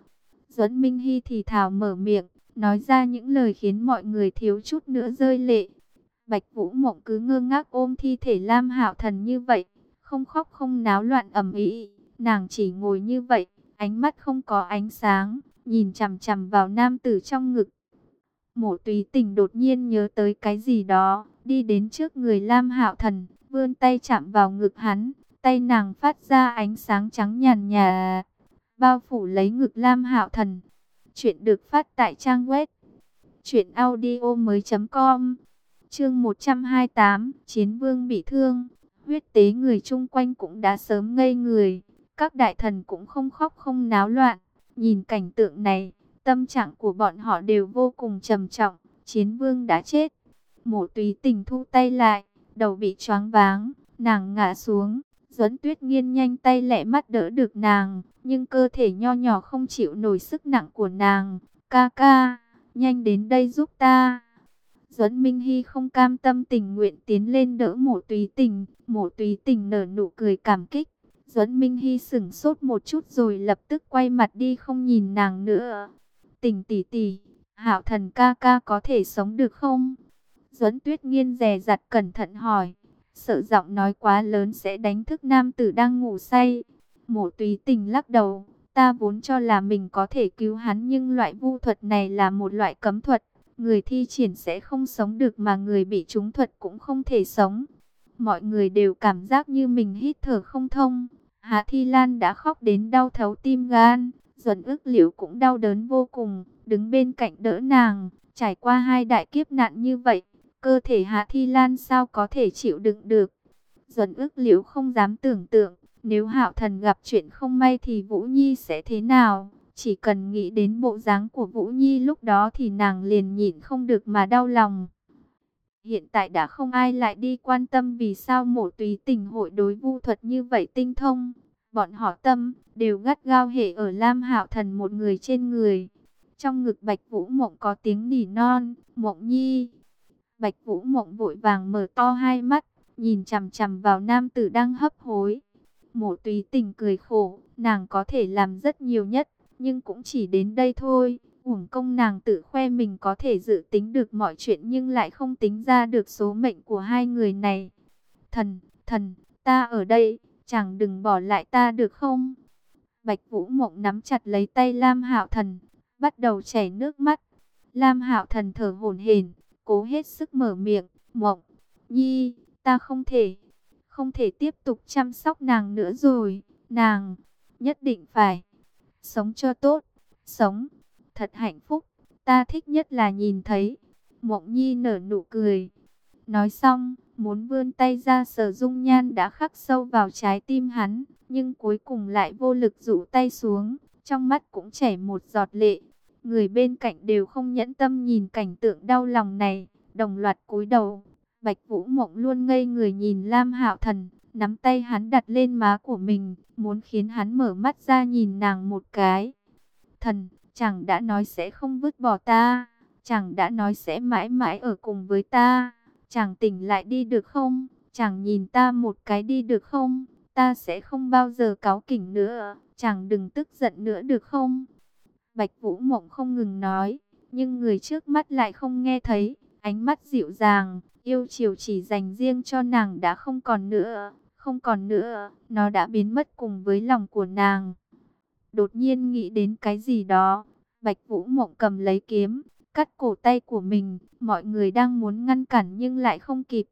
Duẫn Minh Hy thì thào mở miệng, nói ra những lời khiến mọi người thiếu chút nữa rơi lệ. Bạch Vũ Mộng cứ ngơ ngác ôm thi thể Lam Hạo Thần như vậy, không khóc không náo loạn ầm ĩ, nàng chỉ ngồi như vậy, ánh mắt không có ánh sáng, nhìn chằm chằm vào nam tử trong ngực. Mộ Tùy Tình đột nhiên nhớ tới cái gì đó, đi đến trước người Lam Hạo Thần, vươn tay chạm vào ngực hắn, tay nàng phát ra ánh sáng trắng nhàn nhà, bao phủ lấy ngực Lam Hạo Thần. Chuyện được phát tại trang web truyệnaudiomoi.com. Chương 128, Chiến Vương bị thương, huyết tế người chung quanh cũng đã sớm ngây người, các đại thần cũng không khóc không náo loạn. Nhìn cảnh tượng này, tâm trạng của bọn họ đều vô cùng trầm trọng, Chiến Vương đã chết. Mộ Tùy Tình thu tay lại, đầu bị choáng váng, nàng ngã xuống, Duẫn Tuyết Nghiên nhanh tay lẹ mắt đỡ được nàng, nhưng cơ thể nho nhỏ không chịu nổi sức nặng của nàng. Ca ca, nhanh đến đây giúp ta. Duẫn Minh Hy không cam tâm tình nguyện tiến lên đỡ mộ tùy tình, mộ tùy tình nở nụ cười cảm kích. Duẫn Minh Hy sửng sốt một chút rồi lập tức quay mặt đi không nhìn nàng nữa. Tình tỷ tỷ, hảo thần ca ca có thể sống được không? Duẫn Tuyết Nghiên dè dặt cẩn thận hỏi, sợ giọng nói quá lớn sẽ đánh thức nam tử đang ngủ say. Mộ tùy tình lắc đầu, ta vốn cho là mình có thể cứu hắn nhưng loại vu thuật này là một loại cấm thuật. Người thi triển sẽ không sống được mà người bị trúng thuật cũng không thể sống. Mọi người đều cảm giác như mình hít thở không thông. Hạ Thi Lan đã khóc đến đau thấu tim gan. Duẩn ước liễu cũng đau đớn vô cùng, đứng bên cạnh đỡ nàng. Trải qua hai đại kiếp nạn như vậy, cơ thể Hạ Thi Lan sao có thể chịu đựng được. Duẩn ước liễu không dám tưởng tượng, nếu hạo thần gặp chuyện không may thì Vũ Nhi sẽ thế nào? Chỉ cần nghĩ đến bộ dáng của Vũ Nhi lúc đó thì nàng liền nhịn không được mà đau lòng. Hiện tại đã không ai lại đi quan tâm vì sao mộ tùy tình hội đối vu thuật như vậy tinh thông. Bọn họ tâm đều gắt gao hệ ở Lam Hạo Thần một người trên người. Trong ngực Bạch Vũ Mộng có tiếng nỉ non, Mộng Nhi. Bạch Vũ Mộng vội vàng mở to hai mắt, nhìn chằm chằm vào nam tử đang hấp hối. Mộ tùy tình cười khổ, nàng có thể làm rất nhiều nhất, nhưng cũng chỉ đến đây thôi. Uổng công nàng tự khoe mình có thể dự tính được mọi chuyện nhưng lại không tính ra được số mệnh của hai người này. Thần, thần, ta ở đây, chẳng đừng bỏ lại ta được không? Bạch Vũ Mộng nắm chặt lấy tay Lam Hạo Thần, bắt đầu chảy nước mắt. Lam Hạo Thần thở hổn hển, cố hết sức mở miệng, "Mộng, Nhi, ta không thể, không thể tiếp tục chăm sóc nàng nữa rồi, nàng nhất định phải sống cho tốt, sống thật hạnh phúc, ta thích nhất là nhìn thấy." Mộng Nhi nở nụ cười. Nói xong, muốn vươn tay ra sờ dung nhan đã khắc sâu vào trái tim hắn, nhưng cuối cùng lại vô lực rũ tay xuống, trong mắt cũng chảy một giọt lệ. Người bên cạnh đều không nhẫn tâm nhìn cảnh tượng đau lòng này, đồng loạt cúi đầu. Bạch Vũ Mộng luôn ngây người nhìn Lam Hạo Thần, nắm tay hắn đặt lên má của mình, muốn khiến hắn mở mắt ra nhìn nàng một cái. Thần, chàng đã nói sẽ không vứt bỏ ta, chàng đã nói sẽ mãi mãi ở cùng với ta, chàng tỉnh lại đi được không, chàng nhìn ta một cái đi được không, ta sẽ không bao giờ cáo kỉnh nữa, chàng đừng tức giận nữa được không. Bạch Vũ Mộng không ngừng nói, nhưng người trước mắt lại không nghe thấy, ánh mắt dịu dàng, yêu chiều chỉ dành riêng cho nàng đã không còn nữa, không còn nữa, nó đã biến mất cùng với lòng của nàng. Đột nhiên nghĩ đến cái gì đó, Bạch Vũ Mộng cầm lấy kiếm, cắt cổ tay của mình, mọi người đang muốn ngăn cản nhưng lại không kịp.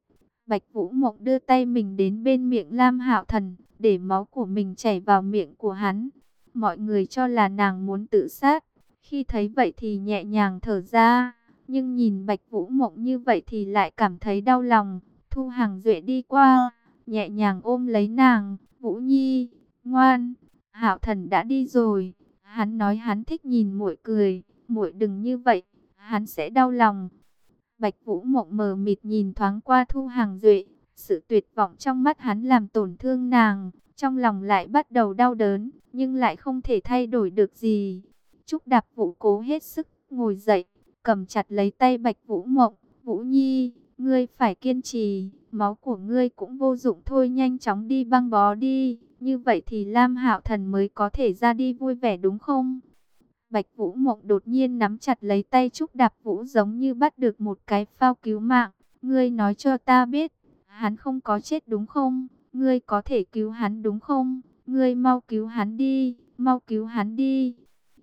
Bạch Vũ Mộng đưa tay mình đến bên miệng Lam Hạo Thần, để máu của mình chảy vào miệng của hắn. Mọi người cho là nàng muốn tự sát, khi thấy vậy thì nhẹ nhàng thở ra, nhưng nhìn Bạch Vũ Mộng như vậy thì lại cảm thấy đau lòng. Thu Hàng Duệ đi qua, nhẹ nhàng ôm lấy nàng, "Vũ Nhi, ngoan, Hạo Thần đã đi rồi." Hắn nói hắn thích nhìn muội cười, "Muội đừng như vậy, hắn sẽ đau lòng." Bạch Vũ Mộng mờ mịt nhìn thoáng qua Thu Hàng Duệ, sự tuyệt vọng trong mắt hắn làm tổn thương nàng, trong lòng lại bắt đầu đau đớn, nhưng lại không thể thay đổi được gì. Trúc Đạp Vũ cố hết sức ngồi dậy, cầm chặt lấy tay Bạch Vũ Mộng, "Vũ Nhi, ngươi phải kiên trì, máu của ngươi cũng vô dụng thôi, nhanh chóng đi băng bó đi, như vậy thì Lam Hạo Thần mới có thể ra đi vui vẻ đúng không?" Bạch Vũ Mộng đột nhiên nắm chặt lấy tay Trúc Đạp Vũ giống như bắt được một cái phao cứu mạng. Ngươi nói cho ta biết, hắn không có chết đúng không? Ngươi có thể cứu hắn đúng không? Ngươi mau cứu hắn đi, mau cứu hắn đi.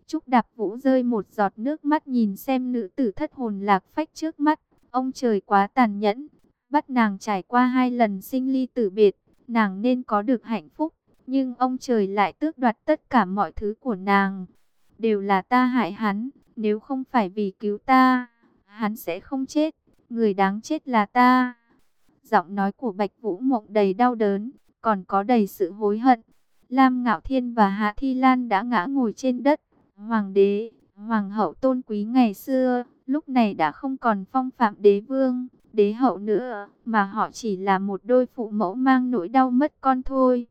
Trúc Đạp Vũ rơi một giọt nước mắt nhìn xem nữ tử thất hồn lạc phách trước mắt. Ông trời quá tàn nhẫn, bắt nàng trải qua hai lần sinh ly tử biệt, nàng nên có được hạnh phúc. Nhưng ông trời lại tước đoạt tất cả mọi thứ của nàng đều là ta hại hắn, nếu không phải vì cứu ta, hắn sẽ không chết, người đáng chết là ta. Giọng nói của Bạch Vũ Mộng đầy đau đớn, còn có đầy sự hối hận. Lam Ngạo Thiên và Hạ Thi Lan đã ngã ngồi trên đất. Hoàng đế, hoàng hậu tôn quý ngày xưa, lúc này đã không còn phong phạm đế vương, đế hậu nữa, mà họ chỉ là một đôi phụ mẫu mang nỗi đau mất con thôi.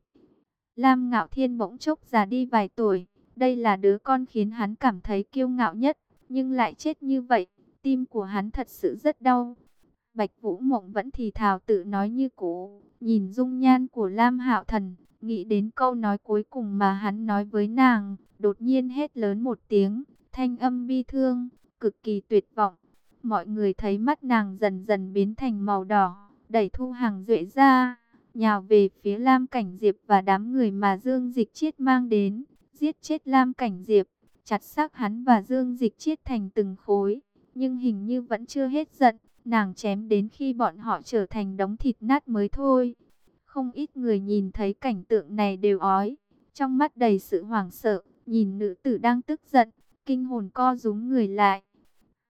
Lam Ngạo Thiên bỗng chốc già đi vài tuổi. Đây là đứa con khiến hắn cảm thấy kiêu ngạo nhất, nhưng lại chết như vậy, tim của hắn thật sự rất đau. Bạch Vũ Mộng vẫn thì thào tự nói như cũ, nhìn dung nhan của Lam Hạo Thần, nghĩ đến câu nói cuối cùng mà hắn nói với nàng, đột nhiên hét lớn một tiếng, thanh âm bi thương, cực kỳ tuyệt vọng. Mọi người thấy mắt nàng dần dần biến thành màu đỏ, đẩy Thu Hàng Duệ ra, nhào về phía Lam Cảnh Diệp và đám người mà Dương Dịch Chiết mang đến, giết chết Lam Cảnh Diệp, chặt xác hắn và Dương Dịch Chiết thành từng khối, nhưng hình như vẫn chưa hết giận, nàng chém đến khi bọn họ trở thành đống thịt nát mới thôi. Không ít người nhìn thấy cảnh tượng này đều ói, trong mắt đầy sự hoảng sợ, nhìn nữ tử đang tức giận, kinh hồn co rúm người lại.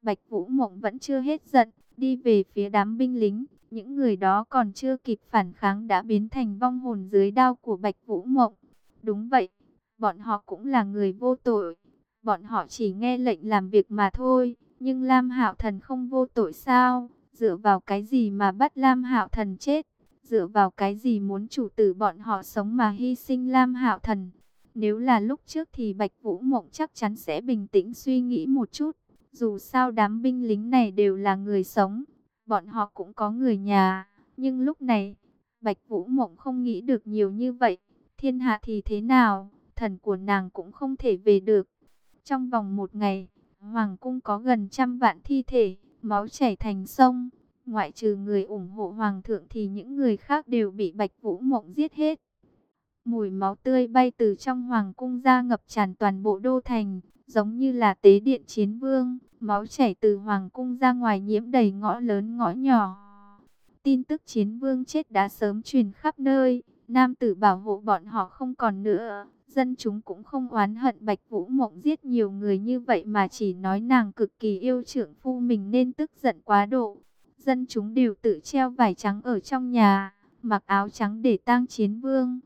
Bạch Vũ Mộng vẫn chưa hết giận, đi về phía đám binh lính, những người đó còn chưa kịp phản kháng đã biến thành vong hồn dưới đao của Bạch Vũ Mộng. Đúng vậy, bọn họ cũng là người vô tội, bọn họ chỉ nghe lệnh làm việc mà thôi, nhưng Lam Hạo Thần không vô tội sao? Dựa vào cái gì mà bắt Lam Hạo Thần chết? Dựa vào cái gì muốn chủ tử bọn họ sống mà hy sinh Lam Hạo Thần? Nếu là lúc trước thì Bạch Vũ Mộng chắc chắn sẽ bình tĩnh suy nghĩ một chút. Dù sao đám binh lính này đều là người sống, bọn họ cũng có người nhà. Nhưng lúc này, Bạch Vũ Mộng không nghĩ được nhiều như vậy. Thiên hạ thì thế nào, thần của nàng cũng không thể về được. Trong vòng một ngày, Hoàng cung có gần trăm vạn thi thể, máu chảy thành sông. Ngoại trừ người ủng hộ Hoàng thượng thì những người khác đều bị Bạch Vũ Mộng giết hết. Mùi máu tươi bay từ trong Hoàng cung ra ngập tràn toàn bộ đô thành, giống như là tế điện chiến vương. Máu chảy từ Hoàng cung ra ngoài nhiễm đầy ngõ lớn ngõ nhỏ. Tin tức chiến vương chết đã sớm truyền khắp nơi, nam tử bảo hộ bọn họ không còn nữa. Dân chúng cũng không oán hận Bạch Vũ Mộng giết nhiều người như vậy mà chỉ nói nàng cực kỳ yêu trưởng phu mình nên tức giận quá độ. Dân chúng đều tự treo vải trắng ở trong nhà, mặc áo trắng để tang chiến vương.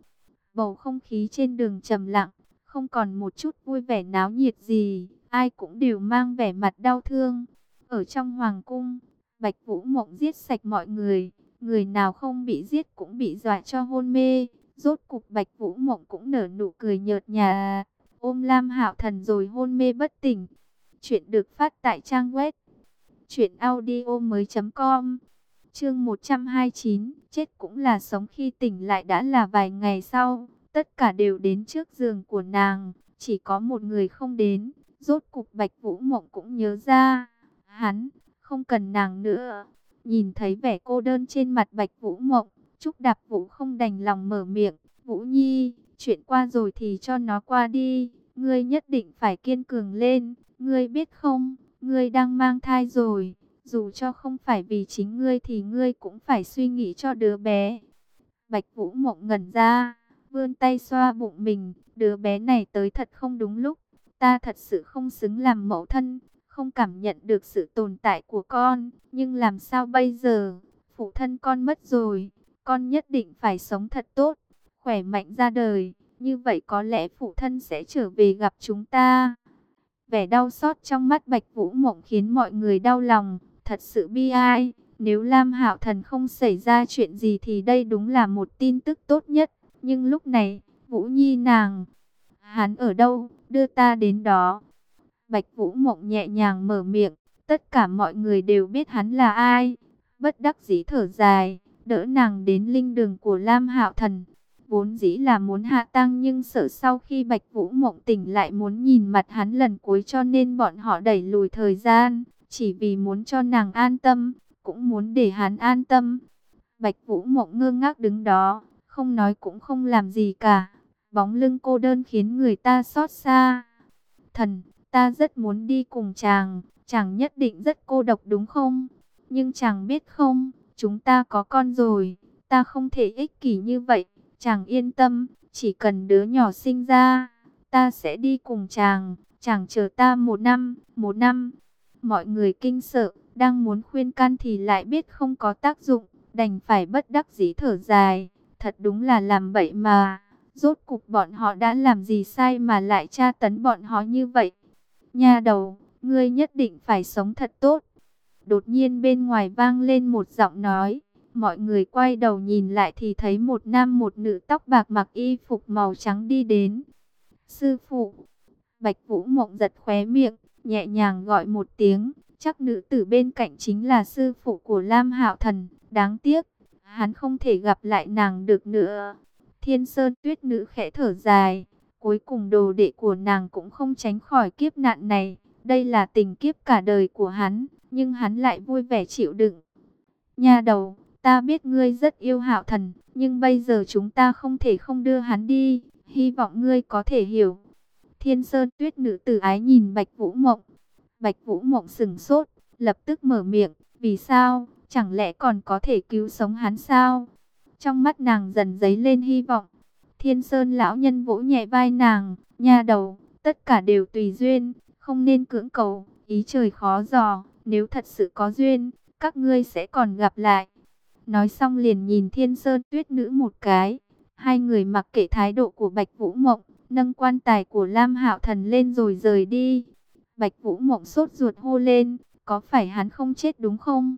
Bầu không khí trên đường trầm lặng, không còn một chút vui vẻ náo nhiệt gì, ai cũng đều mang vẻ mặt đau thương. Ở trong hoàng cung, Bạch Vũ Mộng giết sạch mọi người, người nào không bị giết cũng bị dọa cho hôn mê. Rốt cục Bạch Vũ Mộng cũng nở nụ cười nhợt nhạt, ôm Lam Hạo Thần rồi hôn mê bất tỉnh. Chuyện được phát tại trang web truyệnaudiomoi.com. Chương 129, chết cũng là sống khi tỉnh lại đã là vài ngày sau, tất cả đều đến trước giường của nàng, chỉ có một người không đến. Rốt cục Bạch Vũ Mộng cũng nhớ ra, hắn không cần nàng nữa. Nhìn thấy vẻ cô đơn trên mặt Bạch Vũ Mộng, Trúc Đạp Vũ không đành lòng mở miệng, Vũ Nhi, chuyện qua rồi thì cho nó qua đi, ngươi nhất định phải kiên cường lên, ngươi biết không, ngươi đang mang thai rồi, dù cho không phải vì chính ngươi thì ngươi cũng phải suy nghĩ cho đứa bé. Bạch Vũ mộng ngẩn ra, vươn tay xoa bụng mình, đứa bé này tới thật không đúng lúc, ta thật sự không xứng làm mẫu thân, không cảm nhận được sự tồn tại của con, nhưng làm sao bây giờ, phụ thân con mất rồi, con nhất định phải sống thật tốt, khỏe mạnh ra đời, như vậy có lẽ phụ thân sẽ trở về gặp chúng ta. Vẻ đau xót trong mắt Bạch Vũ Mộng khiến mọi người đau lòng, thật sự bi ai. Nếu Lam Hạo Thần không xảy ra chuyện gì thì đây đúng là một tin tức tốt nhất. Nhưng lúc này, Vũ Nhi nàng, hắn ở đâu, đưa ta đến đó. Bạch Vũ Mộng nhẹ nhàng mở miệng, tất cả mọi người đều biết hắn là ai. Bất đắc dĩ thở dài, đỡ nàng đến linh đường của Lam Hạo Thần. Vốn dĩ là muốn hạ tăng nhưng sợ sau khi Bạch Vũ Mộng tỉnh lại muốn nhìn mặt hắn lần cuối cho nên bọn họ đẩy lùi thời gian, chỉ vì muốn cho nàng an tâm, cũng muốn để hắn an tâm. Bạch Vũ Mộng ngơ ngác đứng đó, không nói cũng không làm gì cả. Bóng lưng cô đơn khiến người ta xót xa. Thần, ta rất muốn đi cùng chàng, chàng nhất định rất cô độc đúng không? Nhưng chàng biết không, chúng ta có con rồi, ta không thể ích kỷ như vậy, chàng yên tâm, chỉ cần đứa nhỏ sinh ra, ta sẽ đi cùng chàng, chàng chờ ta một năm, một năm. Mọi người kinh sợ, đang muốn khuyên can thì lại biết không có tác dụng, đành phải bất đắc dĩ thở dài, thật đúng là làm bậy mà, rốt cục bọn họ đã làm gì sai mà lại tra tấn bọn họ như vậy. Nha đầu, ngươi nhất định phải sống thật tốt. Đột nhiên bên ngoài vang lên một giọng nói, Mọi người quay đầu nhìn lại thì thấy một nam một nữ tóc bạc mặc y phục màu trắng đi đến. Sư phụ, Bạch Vũ Mộng giật khóe miệng, nhẹ nhàng gọi một tiếng, chắc nữ tử bên cạnh chính là sư phụ của Lam Hạo Thần, đáng tiếc, hắn không thể gặp lại nàng được nữa. Thiên Sơn Tuyết nữ khẽ thở dài, cuối cùng đồ đệ của nàng cũng không tránh khỏi kiếp nạn này, đây là tình kiếp cả đời của hắn, nhưng hắn lại vui vẻ chịu đựng. Nha đầu, ta biết ngươi rất yêu Hạo Thần, nhưng bây giờ chúng ta không thể không đưa hắn đi, hy vọng ngươi có thể hiểu. Thiên Sơn Tuyết nữ tử ái nhìn Bạch Vũ Mộng. Bạch Vũ Mộng sừng sốt, lập tức mở miệng, vì sao, chẳng lẽ còn có thể cứu sống hắn sao? Trong mắt nàng dần dấy lên hy vọng. Thiên Sơn lão nhân vỗ nhẹ vai nàng, nha đầu, tất cả đều tùy duyên, không nên cưỡng cầu, ý trời khó dò, nếu thật sự có duyên, các ngươi sẽ còn gặp lại. Nói xong liền nhìn Thiên Sơn Tuyết nữ một cái, hai người mặc kệ thái độ của Bạch Vũ Mộng, nâng quan tài của Lam Hạo Thần lên rồi rời đi. Bạch Vũ Mộng sốt ruột hô lên, có phải hắn không chết đúng không?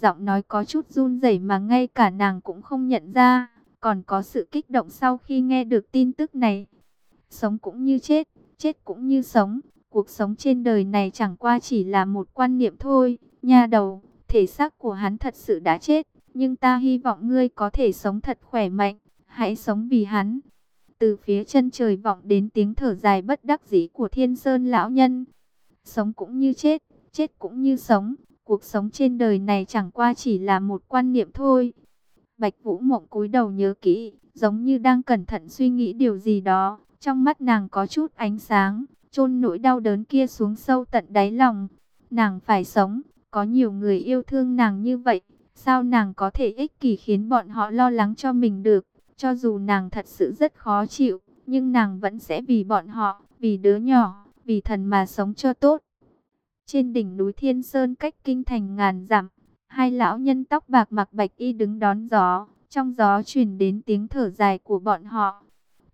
Giọng nói có chút run rẩy mà ngay cả nàng cũng không nhận ra, còn có sự kích động sau khi nghe được tin tức này. Sống cũng như chết, chết cũng như sống, cuộc sống trên đời này chẳng qua chỉ là một quan niệm thôi, nha đầu, thể xác của hắn thật sự đã chết, nhưng ta hy vọng ngươi có thể sống thật khỏe mạnh, hãy sống vì hắn. Từ phía chân trời vọng đến tiếng thở dài bất đắc dĩ của thiên sơn lão nhân. Sống cũng như chết, chết cũng như sống. Cuộc sống trên đời này chẳng qua chỉ là một quan niệm thôi. Bạch Vũ Mộng cúi đầu nhớ kỹ, giống như đang cẩn thận suy nghĩ điều gì đó. Trong mắt nàng có chút ánh sáng, chôn nỗi đau đớn kia xuống sâu tận đáy lòng. Nàng phải sống, có nhiều người yêu thương nàng như vậy. Sao nàng có thể ích kỷ khiến bọn họ lo lắng cho mình được? Cho dù nàng thật sự rất khó chịu, nhưng nàng vẫn sẽ vì bọn họ, vì đứa nhỏ, vì thần mà sống cho tốt. Trên đỉnh núi Thiên Sơn cách kinh thành ngàn dặm, hai lão nhân tóc bạc mặc bạch y đứng đón gió, trong gió truyền đến tiếng thở dài của bọn họ.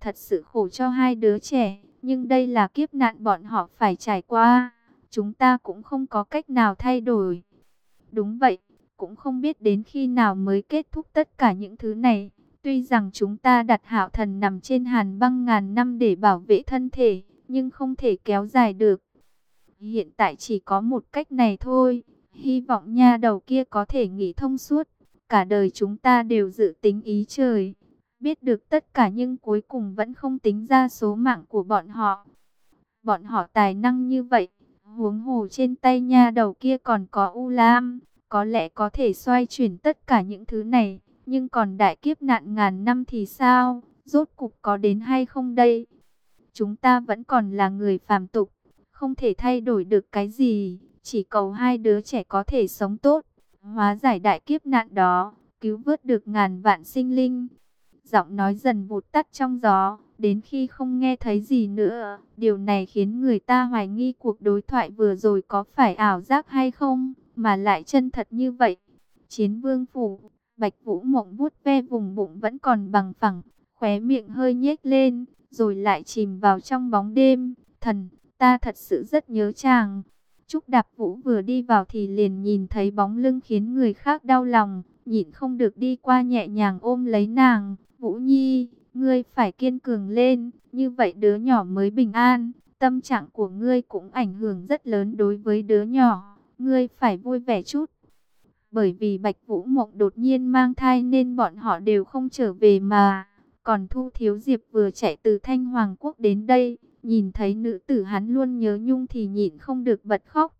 Thật sự khổ cho hai đứa trẻ, nhưng đây là kiếp nạn bọn họ phải trải qua, chúng ta cũng không có cách nào thay đổi. Đúng vậy, cũng không biết đến khi nào mới kết thúc tất cả những thứ này. Tuy rằng chúng ta đặt hạo thần nằm trên hàn băng ngàn năm để bảo vệ thân thể, nhưng không thể kéo dài được. Hiện tại chỉ có một cách này thôi, hy vọng nha đầu kia có thể nghĩ thông suốt. Cả đời chúng ta đều dự tính ý trời, biết được tất cả nhưng cuối cùng vẫn không tính ra số mạng của bọn họ. Bọn họ tài năng như vậy, huống hồ trên tay nha đầu kia còn có U Lam, có lẽ có thể xoay chuyển tất cả những thứ này. Nhưng còn đại kiếp nạn ngàn năm thì sao? Rốt cục có đến hay không đây? Chúng ta vẫn còn là người phàm tục, không thể thay đổi được cái gì, chỉ cầu hai đứa trẻ có thể sống tốt, hóa giải đại kiếp nạn đó, cứu vớt được ngàn vạn sinh linh. Giọng nói dần vụt tắt trong gió, đến khi không nghe thấy gì nữa, điều này khiến người ta hoài nghi cuộc đối thoại vừa rồi có phải ảo giác hay không, mà lại chân thật như vậy. Chiến vương phủ Bạch Vũ Mộng vuốt ve vùng bụng vẫn còn bằng phẳng, khóe miệng hơi nhếch lên, rồi lại chìm vào trong bóng đêm. Thần, ta thật sự rất nhớ chàng. Trúc Đạp Vũ vừa đi vào thì liền nhìn thấy bóng lưng khiến người khác đau lòng, nhịn không được đi qua nhẹ nhàng ôm lấy nàng. Vũ Nhi, ngươi phải kiên cường lên, như vậy đứa nhỏ mới bình an. Tâm trạng của ngươi cũng ảnh hưởng rất lớn đối với đứa nhỏ, ngươi phải vui vẻ chút. Bởi vì Bạch Vũ Mộng đột nhiên mang thai nên bọn họ đều không trở về mà. Còn Thu Thiếu Diệp vừa chạy từ Thanh Hoàng Quốc đến đây, nhìn thấy nữ tử hắn luôn nhớ nhung thì nhịn không được bật khóc.